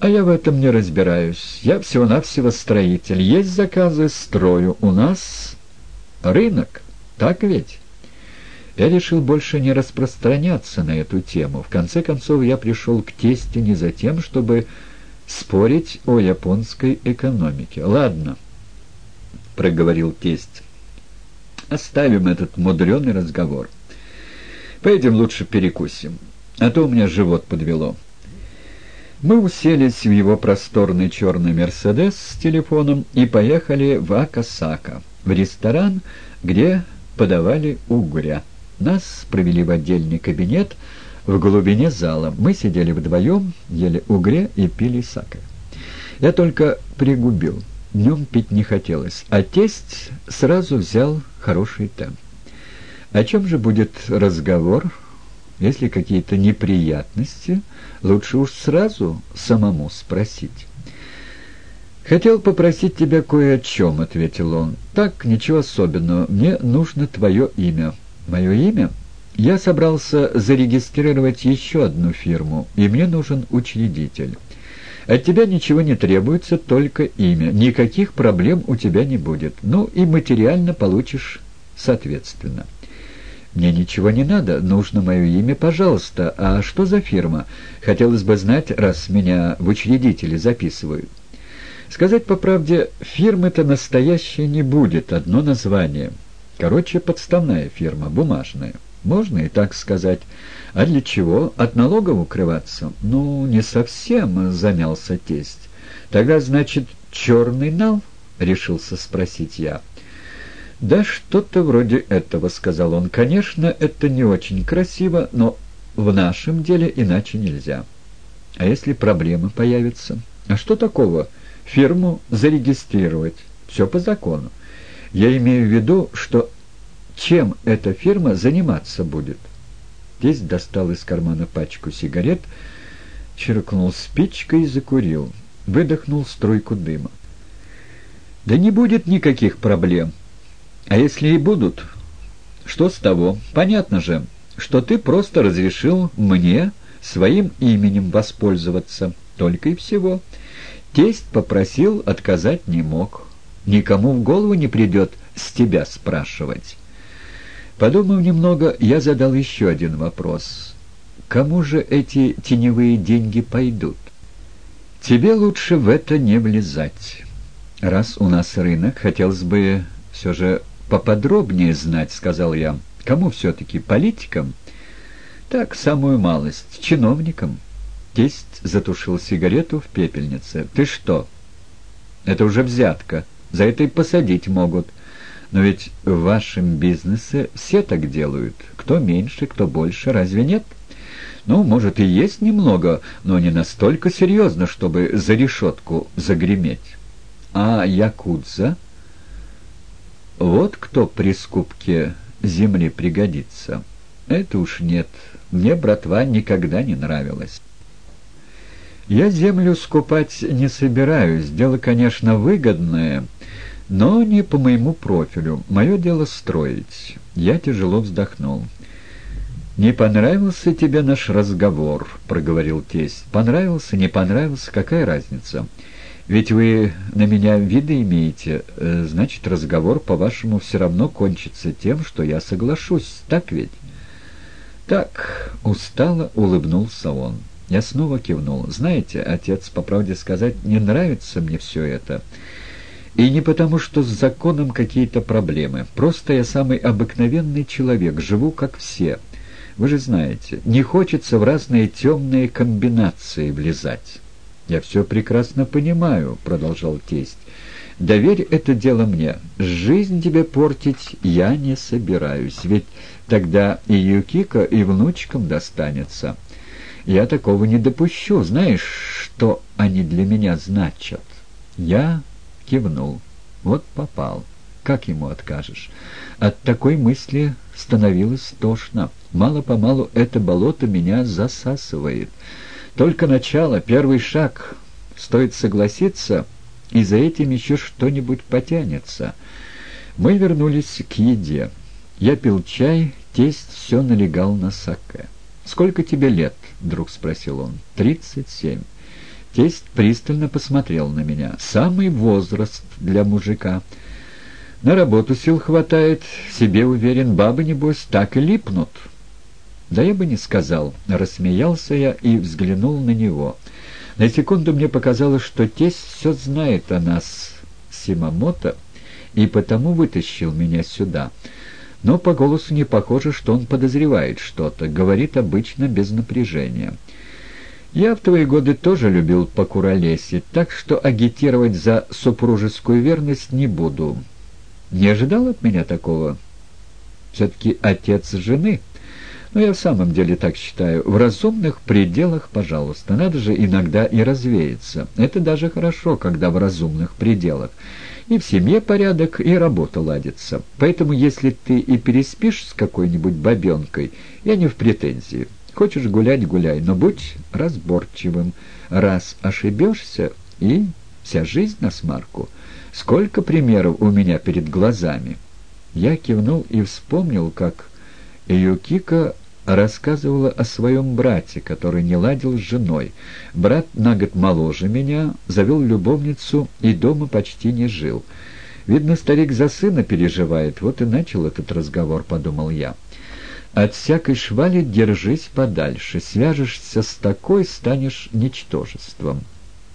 «А я в этом не разбираюсь. Я всего-навсего строитель. Есть заказы, строю. У нас рынок. Так ведь?» Я решил больше не распространяться на эту тему. В конце концов, я пришел к тесте не за тем, чтобы спорить о японской экономике. «Ладно», — проговорил тесть, — «оставим этот мудреный разговор. Пойдем лучше перекусим, а то у меня живот подвело». Мы уселись в его просторный черный «Мерседес» с телефоном и поехали в Акасака, в ресторан, где подавали угря. Нас провели в отдельный кабинет в глубине зала. Мы сидели вдвоем, ели угре и пили саке. Я только пригубил. Днем пить не хотелось, а тесть сразу взял хороший темп. О чем же будет разговор? Если какие-то неприятности, лучше уж сразу самому спросить. «Хотел попросить тебя кое о чем», — ответил он. «Так, ничего особенного. Мне нужно твое имя». «Мое имя?» «Я собрался зарегистрировать еще одну фирму, и мне нужен учредитель. От тебя ничего не требуется, только имя. Никаких проблем у тебя не будет. Ну и материально получишь соответственно». «Мне ничего не надо, нужно мое имя, пожалуйста. А что за фирма? Хотелось бы знать, раз меня в учредители записывают». Сказать по правде, фирмы-то настоящей не будет, одно название. Короче, подставная фирма, бумажная. Можно и так сказать. А для чего? От налогов укрываться? Ну, не совсем, замялся тесть. Тогда, значит, черный нал? Решился спросить я. «Да что-то вроде этого», — сказал он. «Конечно, это не очень красиво, но в нашем деле иначе нельзя. А если проблемы появятся? А что такого? Фирму зарегистрировать. Все по закону. Я имею в виду, что чем эта фирма заниматься будет?» Здесь достал из кармана пачку сигарет, черкнул спичкой и закурил. Выдохнул струйку дыма. «Да не будет никаких проблем», а если и будут, что с того? Понятно же, что ты просто разрешил мне своим именем воспользоваться, только и всего. Тесть попросил, отказать не мог. Никому в голову не придет с тебя спрашивать. Подумав немного, я задал еще один вопрос. Кому же эти теневые деньги пойдут? Тебе лучше в это не влезать. Раз у нас рынок, хотелось бы все же поподробнее знать», — сказал я. «Кому все-таки? Политикам?» «Так, самую малость. Чиновникам». Тесть затушил сигарету в пепельнице. «Ты что?» «Это уже взятка. За это и посадить могут. Но ведь в вашем бизнесе все так делают. Кто меньше, кто больше. Разве нет?» «Ну, может, и есть немного, но не настолько серьезно, чтобы за решетку загреметь». «А якудза?» Вот кто при скупке земли пригодится. Это уж нет. Мне, братва, никогда не нравилось. Я землю скупать не собираюсь. Дело, конечно, выгодное, но не по моему профилю. Мое дело строить. Я тяжело вздохнул. «Не понравился тебе наш разговор», — проговорил тесть. «Понравился, не понравился, какая разница?» Ведь вы на меня виды имеете, э, значит, разговор, по-вашему, все равно кончится тем, что я соглашусь, так ведь?» «Так», — устало улыбнулся он. Я снова кивнул. «Знаете, отец, по правде сказать, не нравится мне все это. И не потому, что с законом какие-то проблемы. Просто я самый обыкновенный человек, живу как все. Вы же знаете, не хочется в разные темные комбинации влезать». «Я все прекрасно понимаю», — продолжал тесть. «Доверь это дело мне. Жизнь тебе портить я не собираюсь, ведь тогда и Юкика, и внучкам достанется. Я такого не допущу. Знаешь, что они для меня значат?» Я кивнул. Вот попал. Как ему откажешь? От такой мысли становилось тошно. Мало-помалу это болото меня засасывает. Только начало, первый шаг. Стоит согласиться, и за этим еще что-нибудь потянется. Мы вернулись к еде. Я пил чай, тесть все налегал на саке. «Сколько тебе лет?» — вдруг спросил он. «Тридцать семь». Тесть пристально посмотрел на меня. «Самый возраст для мужика. На работу сил хватает, себе уверен, бабы, небось, так и липнут». «Да я бы не сказал», — рассмеялся я и взглянул на него. На секунду мне показалось, что тесть все знает о нас, Симамото, и потому вытащил меня сюда. Но по голосу не похоже, что он подозревает что-то, говорит обычно без напряжения. Я в твои годы тоже любил покуролесить, так что агитировать за супружескую верность не буду. Не ожидал от меня такого? Все-таки отец жены. Но я в самом деле так считаю. В разумных пределах, пожалуйста. Надо же иногда и развеяться. Это даже хорошо, когда в разумных пределах. И в семье порядок, и работа ладится. Поэтому если ты и переспишь с какой-нибудь бабенкой, я не в претензии. Хочешь гулять — гуляй, но будь разборчивым. Раз ошибешься, и вся жизнь на смарку. Сколько примеров у меня перед глазами. Я кивнул и вспомнил, как Юкика рассказывала о своем брате, который не ладил с женой. Брат на год моложе меня, завел любовницу и дома почти не жил. Видно, старик за сына переживает, вот и начал этот разговор, подумал я. От всякой швали держись подальше. Свяжешься с такой, станешь ничтожеством.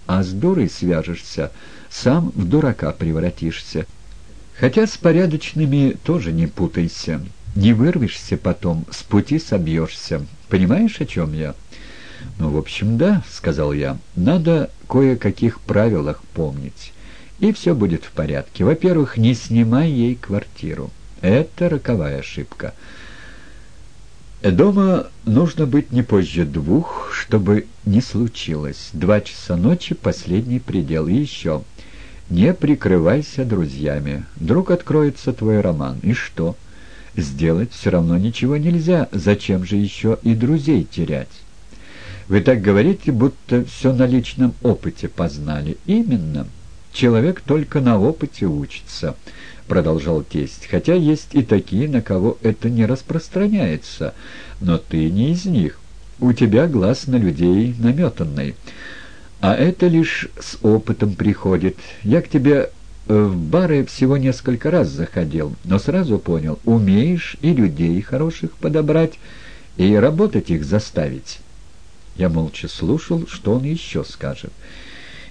А с дурой свяжешься, сам в дурака превратишься. Хотя с порядочными тоже не путайся. Не вырвешься потом, с пути собьешься. Понимаешь, о чем я? «Ну, в общем, да», — сказал я. «Надо кое-каких правилах помнить. И все будет в порядке. Во-первых, не снимай ей квартиру. Это роковая ошибка». Дома нужно быть не позже двух, чтобы не случилось. Два часа ночи — последний предел. И еще. Не прикрывайся друзьями. Вдруг откроется твой роман. И что? Сделать все равно ничего нельзя. Зачем же еще и друзей терять? Вы так говорите, будто все на личном опыте познали. Именно. Человек только на опыте учится. — продолжал тесть, — «хотя есть и такие, на кого это не распространяется. Но ты не из них. У тебя глаз на людей наметанный. А это лишь с опытом приходит. Я к тебе в бары всего несколько раз заходил, но сразу понял, умеешь и людей хороших подобрать, и работать их заставить». Я молча слушал, что он еще скажет.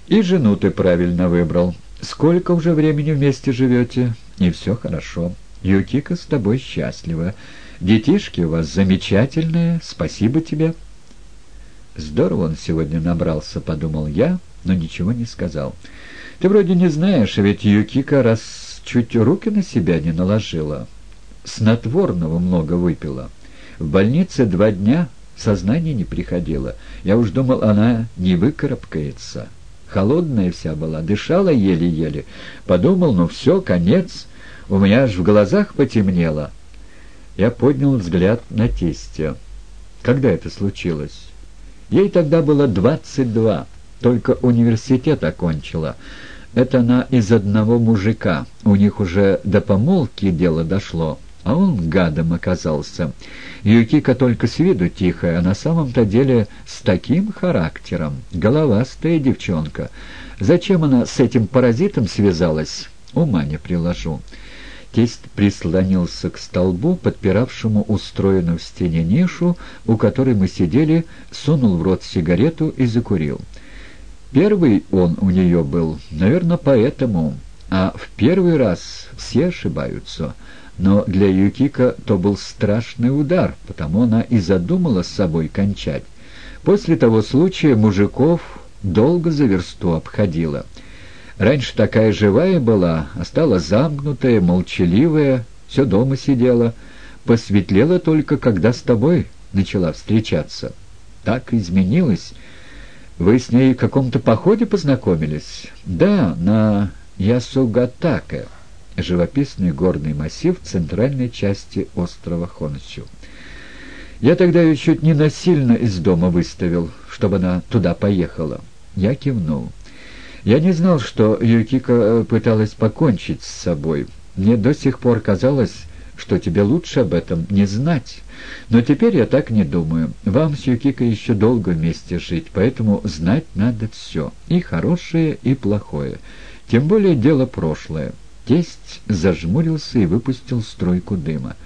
«И жену ты правильно выбрал. Сколько уже времени вместе живете?» и все хорошо. Юкика с тобой счастлива. Детишки у вас замечательные, спасибо тебе». «Здорово он сегодня набрался», — подумал я, но ничего не сказал. «Ты вроде не знаешь, а ведь Юкика раз чуть руки на себя не наложила. Снотворного много выпила. В больнице два дня сознание не приходило. Я уж думал, она не выкарабкается» холодная вся была, дышала еле-еле. Подумал, ну все, конец, у меня аж в глазах потемнело. Я поднял взгляд на тестя. Когда это случилось? Ей тогда было двадцать два, только университет окончила. Это она из одного мужика, у них уже до помолвки дело дошло. А он гадом оказался. Юкика только с виду тихая, а на самом-то деле с таким характером. Головастая девчонка. Зачем она с этим паразитом связалась, ума не приложу. Тесть прислонился к столбу, подпиравшему устроенную в стене нишу, у которой мы сидели, сунул в рот сигарету и закурил. Первый он у нее был, наверное, поэтому, а в первый раз все ошибаются — но для Юкика то был страшный удар, потому она и задумала с собой кончать. После того случая мужиков долго за версту обходила. Раньше такая живая была, а стала замкнутая, молчаливая, все дома сидела. Посветлела только, когда с тобой начала встречаться. Так изменилась. Вы с ней в каком-то походе познакомились? Да, на Ясугатаке живописный горный массив центральной части острова Хонсю. Я тогда ее чуть не насильно из дома выставил, чтобы она туда поехала. Я кивнул. Я не знал, что Юкика э, пыталась покончить с собой. Мне до сих пор казалось, что тебе лучше об этом не знать. Но теперь я так не думаю. Вам с Юкико еще долго вместе жить, поэтому знать надо все, и хорошее, и плохое. Тем более дело прошлое». Тесть зажмурился и выпустил струйку дыма.